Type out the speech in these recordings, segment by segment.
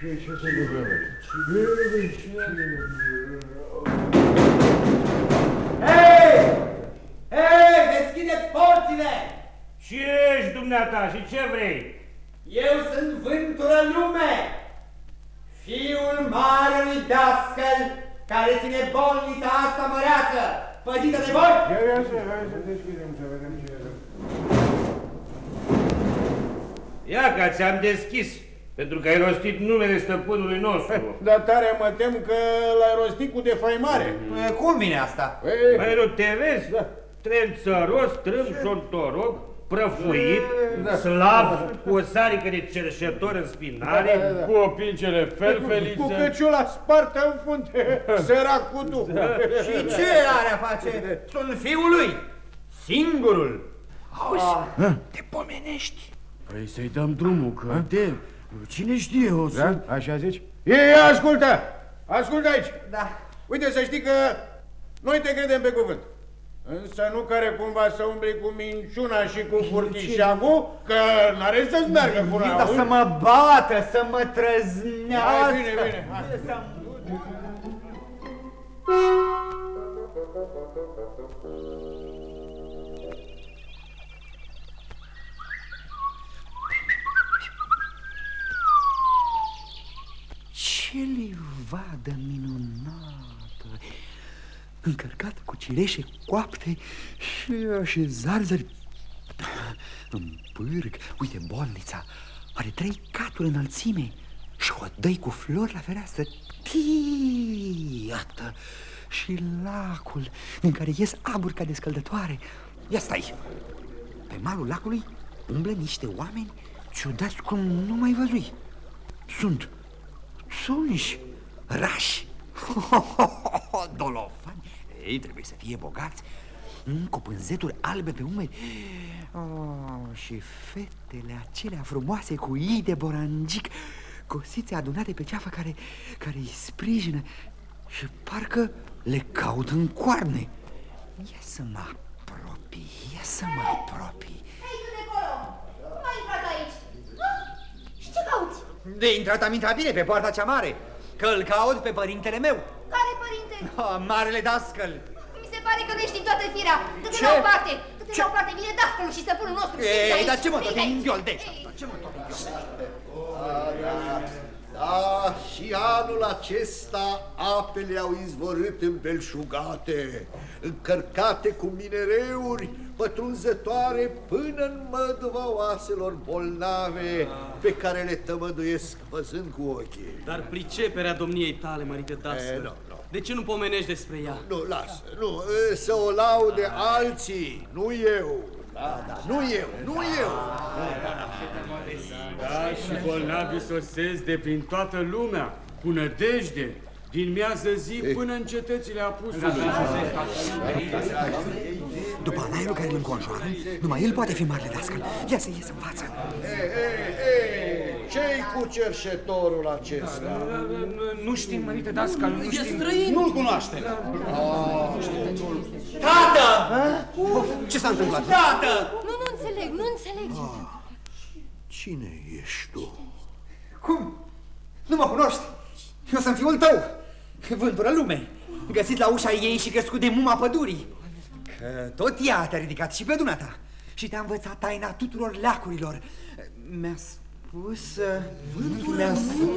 Ce se întâmplă? Hei! Hei, deschideți porțile! Și ești dumneata și ce vrei? Eu sunt vântură lume, fiul marelui dascăl care ține bolnița asta măreață, păzită de voi. Ia, să, hai să deschidem să vedem ce e. Ia că ți-am deschis, pentru că ai rostit numele stăpânului nostru. Dar tare mă tem că l-ai rostit cu defaimare. Cum vine asta? Ei, Păi nu te vezi? Da. Trem țăros, trâm șontorog, prăfuit, Da. slab, cu o sarică de cerșetor în spinare. Da, da, da. Cu opingele cu felfeliță. căciula spartă în funte, sărac cu duh. Și ce are a face? Sunt fiul lui, singurul. Te pomenești. Păi să-i dăm drumul, că de... Cine știe, o să... Da? Așa zici? Ei, ascultă! Ascultă aici! Da. Uite, să știi că noi te credem pe cuvânt. Însă nu care cumva să umbli cu minciuna și cu furtișagul, că n-are să-ți meargă până Dar să mă bată, să mă trăznească. Hai, bine, bine, hai. Să-mi- Ce livadă minunată! Încărcată cu cireșe coapte și, și zarzări în pârg. Uite, bolnița are trei caturi înălțime și o dăi cu flori la fereastră. Tii, Iată! Și lacul din care ies aburi ca de scăldătoare. Ia stai! Pe malul lacului umblă niște oameni ciudați cum nu mai văzui. Sunt Sunși, rași, dolofani. Ei trebuie să fie bogați, mm, cu pânzeturi albe pe umeri. Oh, și fetele acelea frumoase cu ii de borangic, cosițe adunate pe ceafă care, care îi sprijină și parcă le caut în coarne. Ia să mă apropii, ia să mă apropii. Hei, tu de acolo! Cum ai intrat aici? Ah, Și ce cauți? De intrat am intrat bine pe poarta cea mare, că îl caut pe părintele meu, Care părinte? ah, marele dascăl. Mi se pare că nu ești din toată firea. Dă-te Ce? la o parte. Dă-te Ce? la o parte. Vine dascălul și stăpânul nostru. Ei, dar ce mă tot Vine aici. învioldești? Ei. Ce mă tot Da, și anul acesta apele au izvorât îmbelșugate, încărcate cu minereuri pătrunzătoare până în măduva oaselor bolnave pe care le tămăduiesc văzând cu ochii. Dar priceperea domniei tale, mărite E, Dasă. nu, nu. De ce nu pomenești despre ea? Nu, lasă, nu, să o laude alții, nu eu. Da, da, nu eu, nu eu. Da, și bolnavii sosesc de prin toată lumea, cu nădejde, din miază zi până în cetățile apusului. După anaiul care îl înconjoară, numai el poate fi marele dascăl. Ia să ies în față. Ei, ei, ei, ce-i cu cerșetorul acesta? Nu știm, mărite Dascal, nu E știm. străin! Nu-l cunoaște. Tată! Ce s-a întâmplat? Tată! Nu, nu înțeleg, nu înțeleg. Cine ești tu? Cum? Nu mă cunoști? Eu sunt fiul tău, vântură lume, găsit la ușa ei și crescut de muma pădurii. Că tot ea te-a ridicat și pe dumneata și te-a învățat taina tuturor leacurilor. Mi-a spus... Vântură mi-a spus...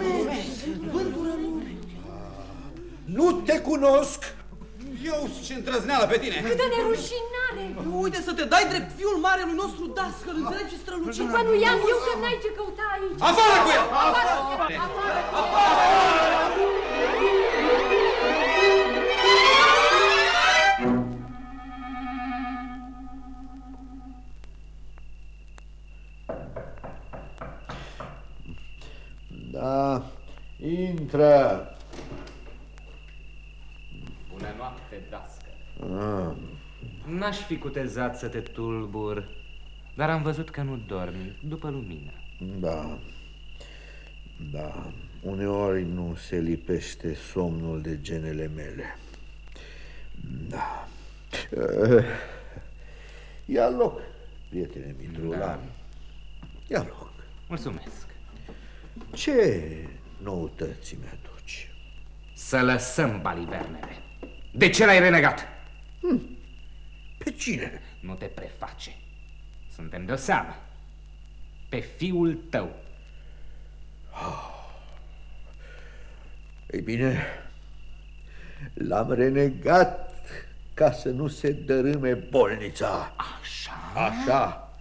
Nu te cunosc! Eu ce îndrăzneală pe tine. Câtă nerușinare! Uite să te dai drept fiul marelui nostru Dascăl, înțelegi și strălucit. Bănuiam eu că n-ai ce căuta aici. Afară cu el! Da, intră. Bună noapte, dască. Ah, N-aș fi cutezat să te tulbur, dar am văzut că nu dormi după lumină. da, da, uneori nu se lipește somnul de genele mele. Da. Eh, Ia loc, prietene Mitrulan. Da. Ia loc. Mulțumesc. Ce noutăți mi-aduci? Să lăsăm balivernele. De ce l-ai renegat? Pe cine? Nu te preface. Suntem de o seamă. Pe fiul tău. Ei bine, l-am renegat ca să nu se dărâme bolnița. Așa? Așa.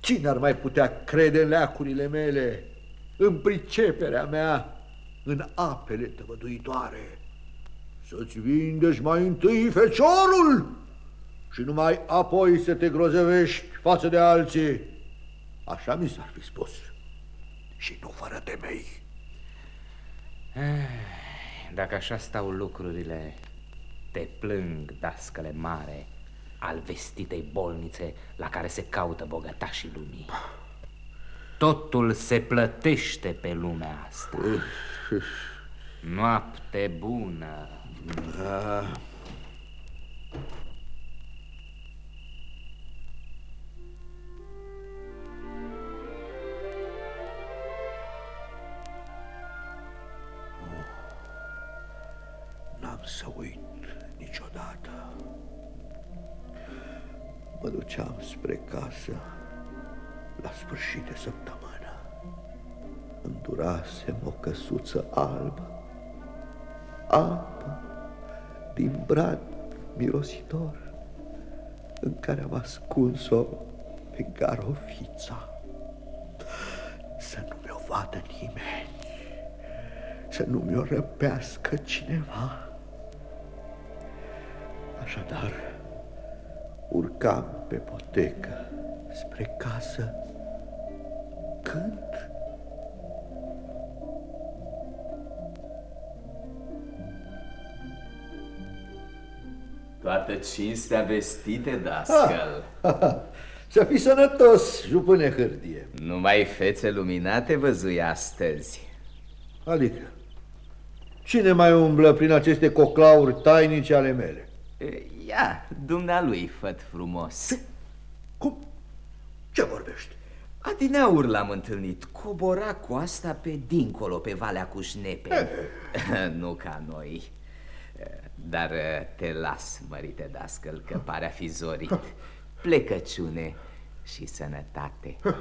Cine ar mai putea crede în leacurile mele, în priceperea mea, în apele tăvăduitoare? Să-ți vindești mai întâi feciorul și numai apoi să te grozăvești față de alții. Așa mi s-ar fi spus. Și nu fără temei. Dacă așa stau lucrurile, te plâng, dascăle mare, al vestitei bolnițe la care se caută bogătașii lumii. Totul se plătește pe lumea asta. Noapte bună! Da. N-am să uit niciodată. Mă duceam spre casă la sfârșit de săptămână. Îndurasem o căsuță albă, apă din brad mirositor în care am ascuns-o pe garofița. Să nu mi-o vadă nimeni, să nu mi-o răpească cineva. Așadar, urcam pe potecă spre casă când Toată cinstea vestite, dascăl. Să fii sănătos, jupâne hârdie. Numai fețe luminate văzui astăzi. Adică, cine mai umblă prin aceste coclauri tainice ale mele? Ia, dumnealui, făt frumos. Cum? Ce vorbești? Adineaur l-am întâlnit, cobora coasta pe dincolo, pe Valea Cușnepe. nu ca noi. Dar te las, mărite dascăl, că pare a fi zorit. Plecăciune și sănătate.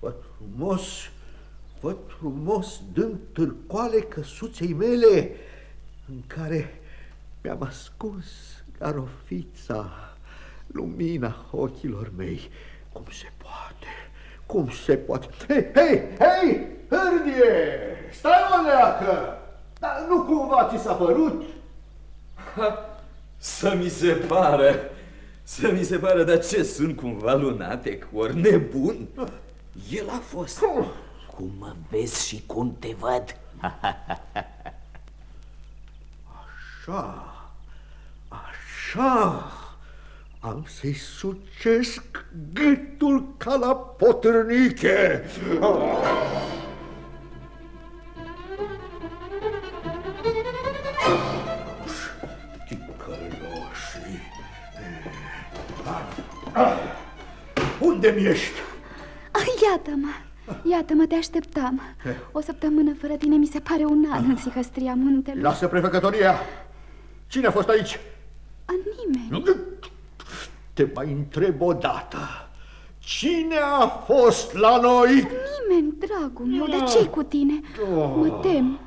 Văd frumos, văd frumos, dând târcoale căsuței mele, în care mi-am ascuns garofița, lumina ochilor mei. Cum se poate? Cum se poate? Hei, hei, hei, hârdie! Stai o leacă! Dar nu cumva ți s-a părut? Să mi se pară, să mi se pară, dar ce sunt cumva lunatec, ori nebun? El a fost. Cum mă vezi și cum te văd? Așa, așa, am să-i sucesc gâtul ca la potârniche. Ticăloșii. Unde-mi ești? Ah, iată-mă! Iată-mă, te așteptam. O săptămână fără tine mi se pare un an în sihăstria muntelui. Lasă prefecătoria. Cine a fost aici? A nimeni. Te mai întreb o dată. Cine a fost la noi? Nimeni, dragul meu, dar ce cu tine? Mă tem.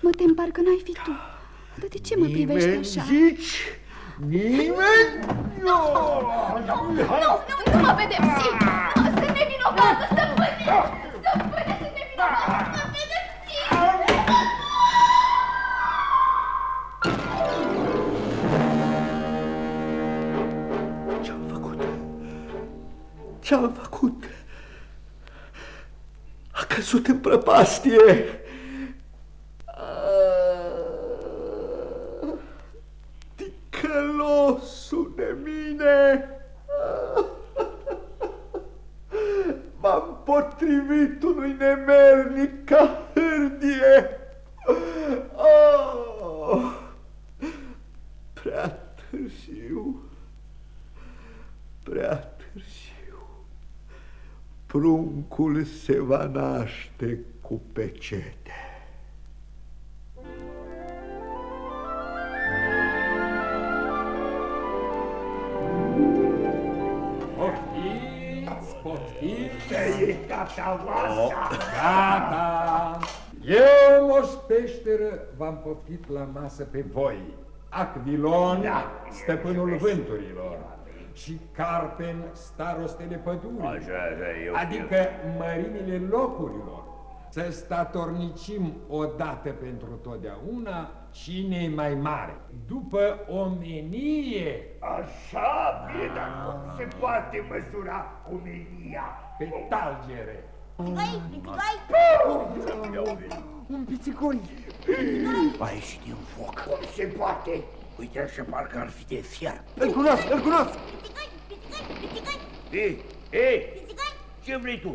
Mă tem, parcă n-ai fi tu. Dar de ce mă privești Nimeni așa? zici? Nimeni? Nu! Nu, nu, nu mă pedepsi! Nu, sunt nevinovată, stăpâne! Stăpâne, Ce-am făcut? A căzut în prăpastie. Ah, Ticălosul de mine. M-am potrivit unui nemernic ca hârdie. Oh, prea târziu. pruncul se va naște cu pecete. Poftiți, poftiți! E gata masa! Gata! Eu, moș peșteră, v-am poftit la masă pe voi. Acvilon, stăpânul vânturilor, și Carpen, starostele pădurii, Așa, așa, eu adică mărimile locurilor. Să statornicim odată pentru totdeauna cine e mai mare. După omenie, Așa, bine, dar cum se poate măsura omenia? pe talgere. Pitigai, pitigai! Un pițicoi! A ieșit din foc. Cum se poate? Uite așa, parcă ar fi de fier. Îl cunosc, îl cunosc! Pitigai, pitigai, pitigai! Ei, ei, Pitigai! ce vrei tu?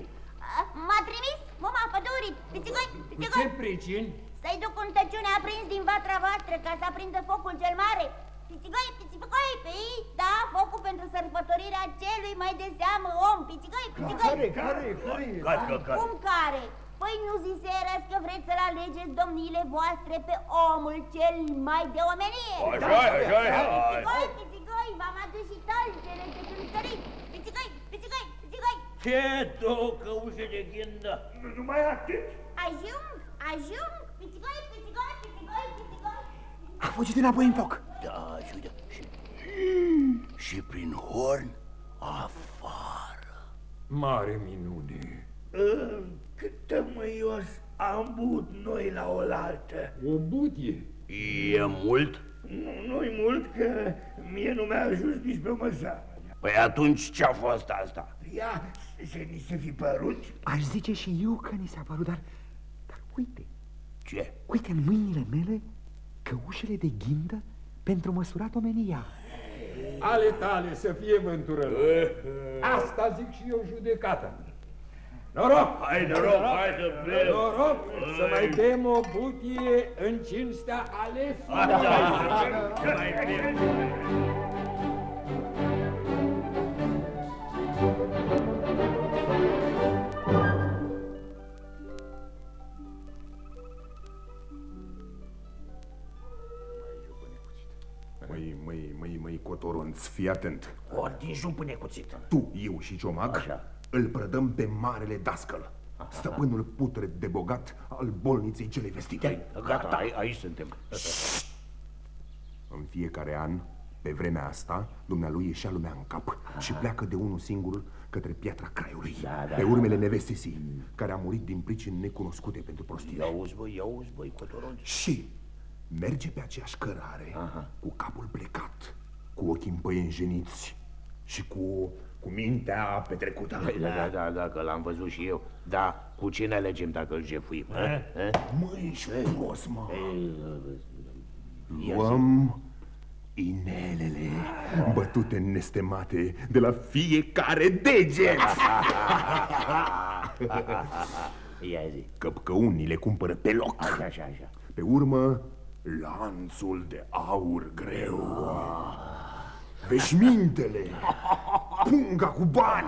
M-a trimis mama pădurii! Pitigai, Cu ce pitigai! pricini? Să-i duc un tăciune aprins din vatra voastră ca să aprindă focul cel mare. Pitigai, pitigai, pe ei, da, focul pentru sărbătorirea celui mai de seamă om. Pitigai, pitigai. Care, care, care? Gata, gata. Cum care? Păi nu zisereți că vreți să-l alegeți domniile voastre pe omul cel mai de omenie? Așa, așa, așa. Pitigai, pitigai, v-am adus și talcele de cântărit. Pitigai, pitigai, pitigai. Ce două căușe de ghindă? Nu numai atât. Ajung, ajung, pitigai, pitigai, pitigai, pitigai. A fugit înapoi în foc! Da, și uite, și, și prin horn afară. Mare minune! Cât tămâios am băut noi la oaltă. O butie! E mult? Nu, nu-i mult, că mie nu mi-a ajuns nici pe măsa. Păi atunci ce-a fost asta? Ia, să ni se fi părut. Aș zice și eu că ni s-a părut, dar... Dar uite, Ce? uite în mâinile mele căușele de ghindă pentru măsurat omenia. Ale tale să fie vânturător. Asta zic și eu judecata. Noroc! Hai, noroc, hai să bem. Noroc să mai bem o butie în cinstea alesului. Să mai bem. Măi, măi, măi, măi, cotoronț, fii atent. O atingi un pune cuțit. Tu, eu și Ciomag Așa. Îl prădăm pe marele dascăl, stăpânul putred de bogat al bolniței celei vestite. Gata, ai- aici suntem. În fiecare an, pe vremea asta, dumnealui ieșea lumea în cap și pleacă de unul singur către piatra craiului, Da, da, pe da, urmele nevestei sii, care a murit din pricini necunoscute pentru prostire. Iauzi, băi, iauzi, băi, cotoronț. Și merge pe aceeași cărare, cu capul plecat, cu ochii împăienjeniți și cu, cu mintea petrecută. Păi, Da, da, da, da, că l-am văzut și eu. Da, cu cine alegem dacă îl jefuim? a? A? Măi, ești frumos, mă. Ia Luăm inelele bătute nestemate de la fiecare deget. Ia zi. Că, că unii le cumpără pe loc. Așa, așa, așa. Pe urmă, lanțul de aur greu. Veșmintele, punga cu bani,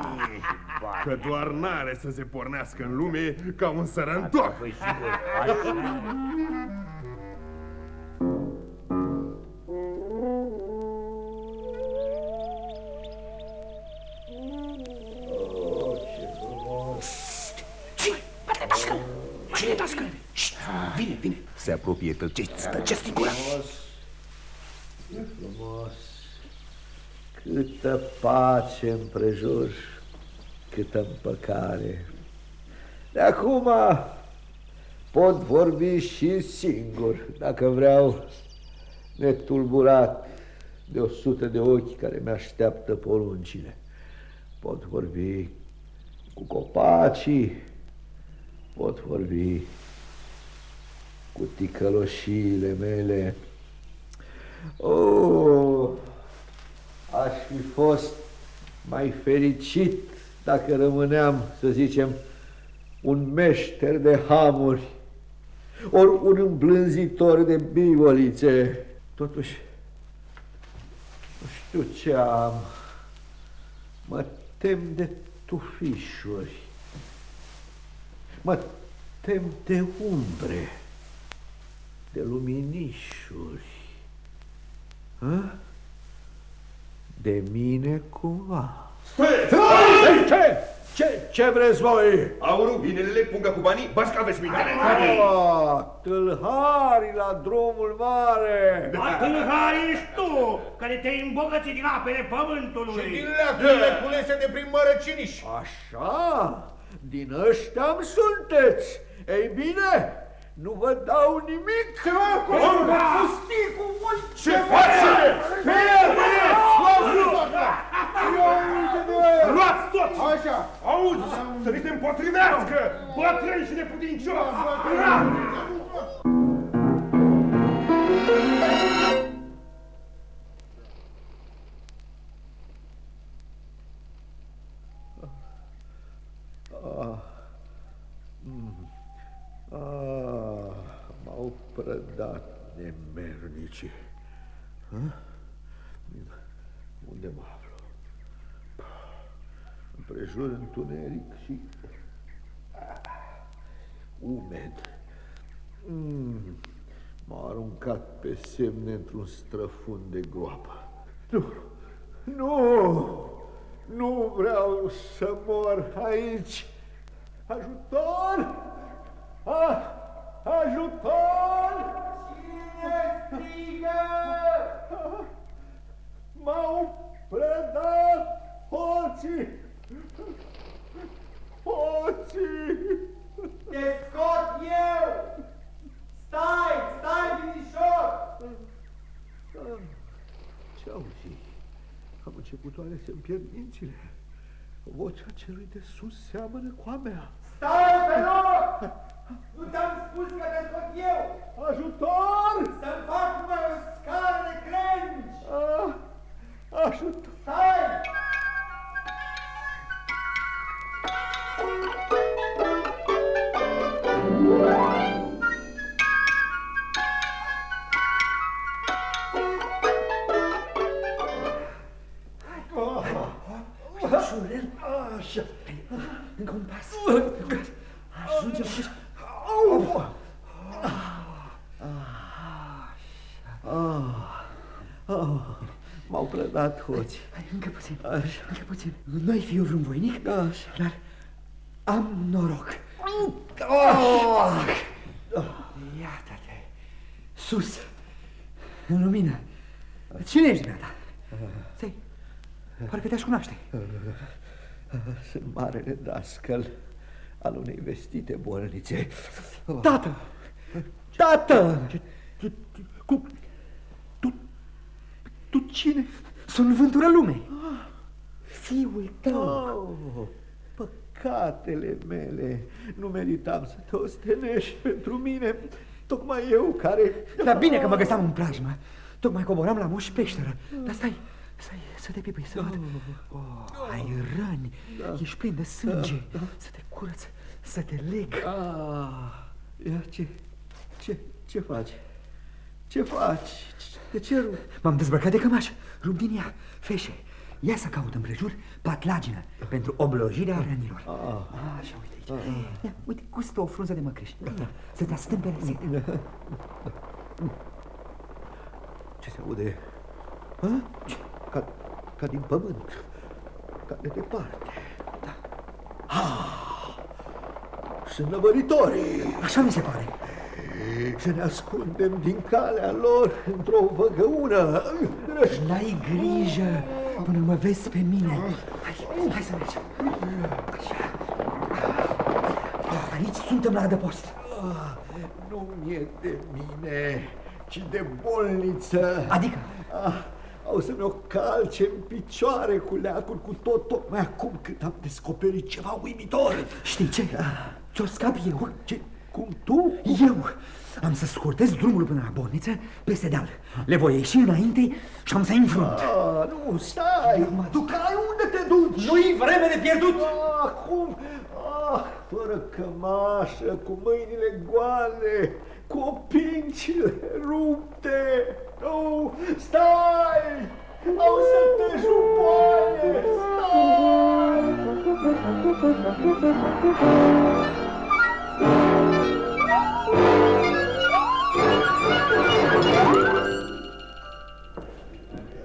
că doar n-are să se pornească în lume ca un sărăntoc. Păi sigur, așa. Cine tască? Vine, vine. Se apropie, tăceți, tăceți din gura. Ce frumos! Câtă pace împrejur, câtă împăcare. De acum pot vorbi și singur, dacă vreau, netulburat de o sută de ochi care mi-așteaptă poruncile. Pot vorbi cu copacii, pot vorbi cu ticăloșiile mele. Oh, aș fi fost mai fericit dacă rămâneam, să zicem, un meșter de hamuri, ori un îmblânzitor de bivolițe. Totuși, nu știu ce am. Mă tem de tufișuri, Mă tem de umbre, de luminișuri. Hă? De mine cumva. Stai! Ce? Ce, ce vreți voi? Aurul, inelele, punga cu banii, bați că aveți mintele. Ah, tâlhari la drumul mare! Ba, tâlhar ești tu, care te-ai îmbogățit din apele pământului. Și din leacurile culese de prin mărăciniș. Așa? Din ăștia sunteți. Ei bine, nu vă dau nimic. Ce Orba! Pustii cu voi. Ce faci? Pe el, pe el! Luați toți! Așa! Auzi, să ni se împotrivească! Bătrâni și neputincioși! Ah, mm, ah, m-au prădat nemernicii. Hă? Unde mă aflu? Împrejur întuneric și ah, umed. Mm, m-au aruncat pe semne într-un străfund de groapă. Nu, nu, nu vreau să mor aici. Ajutor! A, ajutor! Cine strigă? M-au predat hoții! Hoții! Te scot eu! Stai, stai, binișor! Ce auzi? Am început oare să-mi pierd mințile. Vocea celui de sus seamănă cu a mea. Stai pe loc! Nu ți-am spus că te scot eu! Ajutor! Să-mi hoți. Hai, încă puțin. Așa. Încă puțin. Nu-i fi eu vreun voinic, Da, așa. dar am noroc. Oh! Iată-te. Sus. În lumină. Cine ești, dumneata? Stai. Parcă te-aș cunoaște. Sunt marele dascăl al unei vestite bolnițe. Tată! Tată! Cum? Tu, tu cine? Sunt vântura lumei. Fiul tău. Oh, păcatele mele. Nu meritam să te ostenești pentru mine. Tocmai eu care... Dar bine că mă găseam în plajmă. Tocmai coboram la moș peșteră. Dar stai, stai, să te pipăi, să văd. Oh, ai răni, ești plin de sânge. Să te curăț, să te leg. Ah, ia ce, ce, ce faci? Ce faci? De ce rup? M-am dezbrăcat de cămaș, rup din ea, feșe. Ia să caut împrejur patlagină pentru oblojirea rănilor. Ah. Așa, uite aici. Ia, uite, gustă o frunză de măcriș. Ia, Să te astâmpere sete. Ce se aude? Ha? Ca, ca din pământ, ca de departe. Da. Ah, sunt năvăritorii. Așa mi se pare. Să ne ascundem din calea lor într-o văgăună. N-ai grijă până mă vezi pe mine. Hai, hai să mergem. Așa. Aici suntem la adăpost. Ah, nu mi-e de mine, ci de bolniță. Adică? Ah, au să mi-o calce în picioare cu leacul cu tot, tocmai acum când am descoperit ceva uimitor. Știi ce? Ți-o scap eu. Ce? Cum tu? Eu am să scurtez drumul până la bolniță peste deal. Le voi ieși înainte și am să înfrunt. Ah, nu, stai! mă duc. Ai unde te duci? Nu-i vreme de pierdut! Ah, cum? Ah, fără cămașă, cu mâinile goale, cu opincile rupte. Nu, stai! Au să te jupoane! Stai!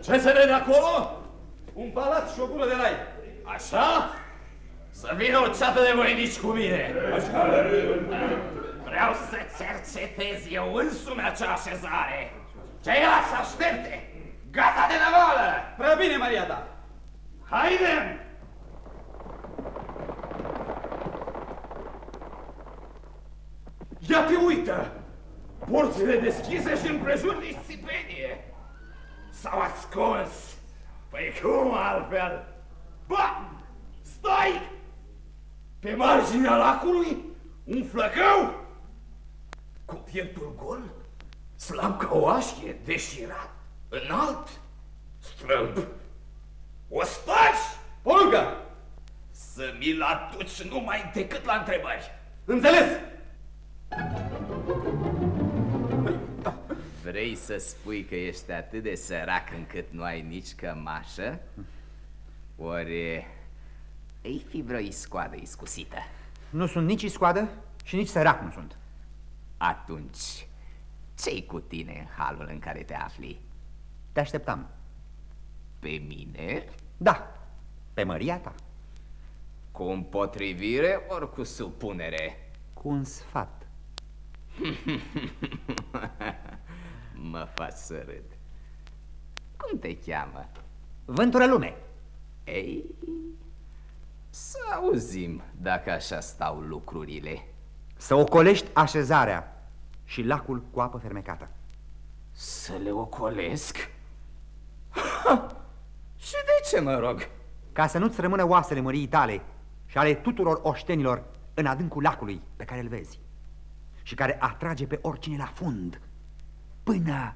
Ce se vede acolo? Un palat și o gură de rai. Așa? Să vină o ceată de voinici cu mine. Așa. Vreau să cercetez eu însumi acea așezare. Ceilalți aștepte. Gata de navală! Prea bine, Maria ta. Haidem! Ia te uită! Porțile deschise și împrejur discipenie. S-au ascuns. Păi cum altfel? Ba! Stai! Pe marginea lacului, un flăcău cu pieptul gol, slab ca o așchie, deșirat, înalt, strâmb. Ostași! Poruncă! Să mi-l aduci numai decât la întrebări. Înțeles! Vrei să spui că ești atât de sărac încât nu ai nici cămașă? Ori îi fi vreo iscoadă iscusită? Nu sunt nici iscoadă și nici sărac nu sunt. Atunci, ce-i cu tine în halul în care te afli? Te așteptam. Pe mine? Da, pe măria ta. Cu împotrivire ori cu supunere? Cu un sfat. mă faci să râd. Cum te cheamă? Vântură lume. Ei, să auzim dacă așa stau lucrurile. Să ocolești așezarea și lacul cu apă fermecată. Să le ocolesc? Ha! Și de ce, mă rog? Ca să nu-ți rămână oasele măriei tale și ale tuturor oștenilor în adâncul lacului pe care îl vezi și care atrage pe oricine la fund până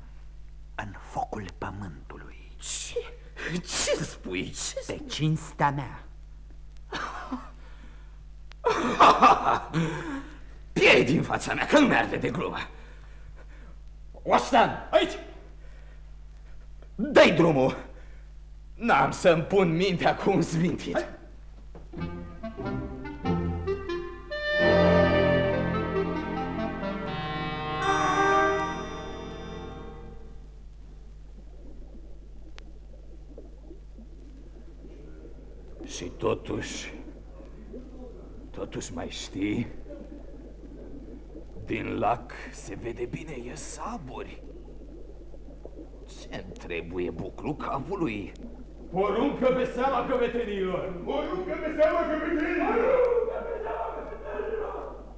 în focul pământului. Ce? Ce spui? Ce Pe cinstea mea. Piei din fața mea, că nu merge de glumă. Oștan, aici! Dai drumul! N-am să-mi pun mintea cu un smintit. Și totuși, totuși mai știi? Din lac se vede bine, e saburi. Ce-mi trebuie buclu capului? Poruncă pe seama căvetenilor! Poruncă pe seama căvetenilor!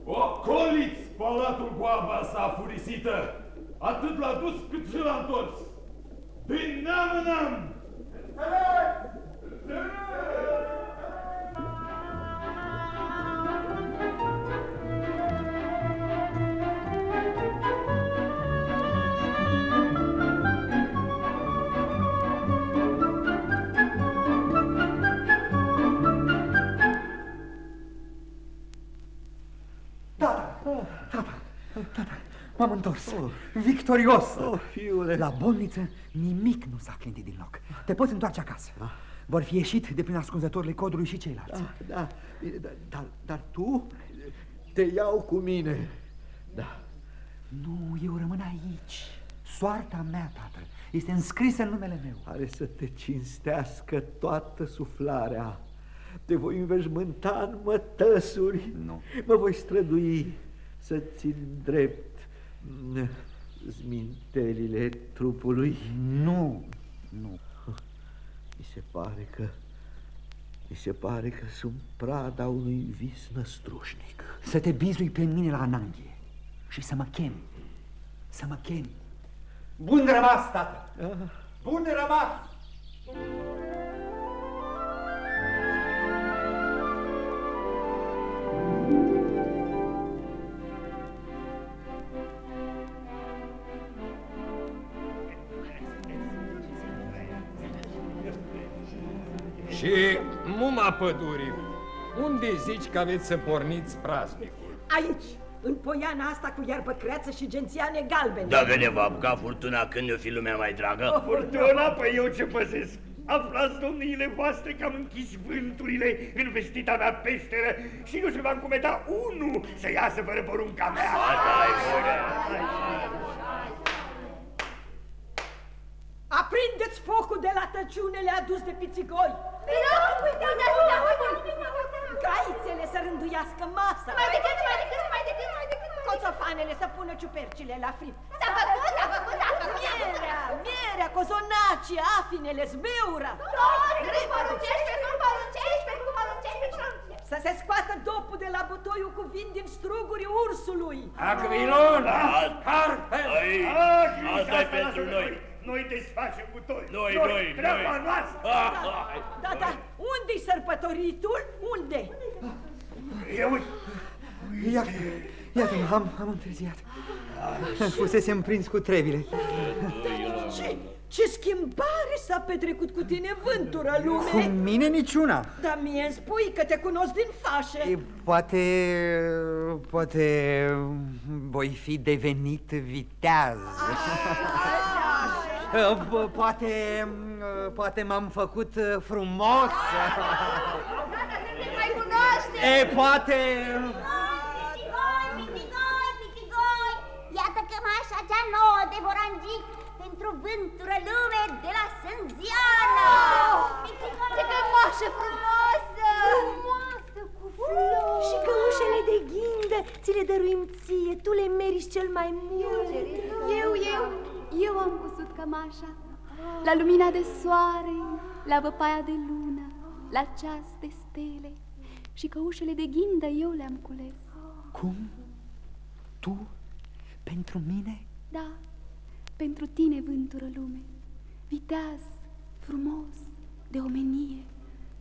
Ocoliți palatul cu apa sa furisită! Atât l-a dus cât și l-a întors! Din neam în neam! Tata, întors, oh. victorios. Oh, fiule. La bolniță nimic nu s-a clintit din loc. Te poți întoarce acasă. Vor fi ieșit de prin ascunzătorile codului și ceilalți. Da, da, bine, dar, dar, dar tu te iau cu mine. Da. Nu, eu rămân aici. Soarta mea, tată, este înscrisă în numele meu. Are să te cinstească toată suflarea. Te voi înveșmânta în mătăsuri. Nu. Mă voi strădui să țin drept mm, zmintelile trupului. Nu, nu. Mi se pare că... Mi se pare că sunt prada unui vis năstrușnic. Să te bizui pe mine la ananghie și să mă chemi. Să mă chemi. Bun rămas, tată! Ah. Bun rămas! Muma pădurii, unde zici că aveți să porniți praznicul? Aici, în poiana asta cu iarbă creață și gențiane galbene. Dacă ne va apuca furtuna când ne-o fi lumea mai dragă? Oh, furtuna? Păi eu ce păsesc? Aflați, domniile voastre, că am închis vânturile în vestita mea peșteră și nu se va încumeta unul să iasă fără porunca mea. Asta e bună. Aprindeți focul de la tăciunele adus de pițigoi! Uite, uite, uite, uite, uite! Caițele să rânduiască masa! Mai decât, mai decât, mai decât, mai decât! Coțofanele să pună ciupercile la fript! S-a făcut, s-a făcut, s-a făcut! Mierea, mierea, cozonacii, afinele, zmeura! Pe cum poruncești, pe cum poruncești, pe cum poruncești, pe cum poruncești! Să se scoată dopul de la butoiul cu vin din strugurii ursului! Aquilon! Carpel! Asta e pentru noi. Noi desfacem butoi. Noi, noi, treaba noi. noastră. Da, da, unde-i sărbătoritul? Unde? Eu Iată, iată am, am întârziat. Fusesem prins cu trebile. Ce, ce schimbare s-a petrecut cu tine, vântură lume? Cu mine niciuna. Dar mie îmi spui că te cunosc din fașă. E, Poate, poate voi fi devenit viteaz. Po- Poate, poate m-am făcut frumos. mai cunoaște! E, poate... Pitigoi, pitigoi, pitigoi! Iată cămașa cea nouă de vorangic pentru vântură lume de la Sânziana! Ce cămașă frumoasă! Frumoasă, cu flori Și căușele de ghindă ți le dăruim ție Tu le meriți cel mai mult Eu, eu, eu am cusut cămașa La lumina de soare, la văpaia de lună La ceas de stele Și căușele de ghindă eu le-am cules Cum? Tu? Pentru mine? Da, pentru tine vântură lume Viteaz, frumos, de omenie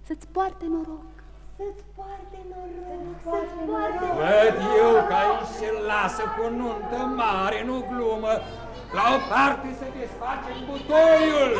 Să-ți poarte noroc Să-ți poarte noroc Să-ți poarte Văd eu că aici se lasă cu nuntă mare, nu glumă. La o parte să desfacem butoiul!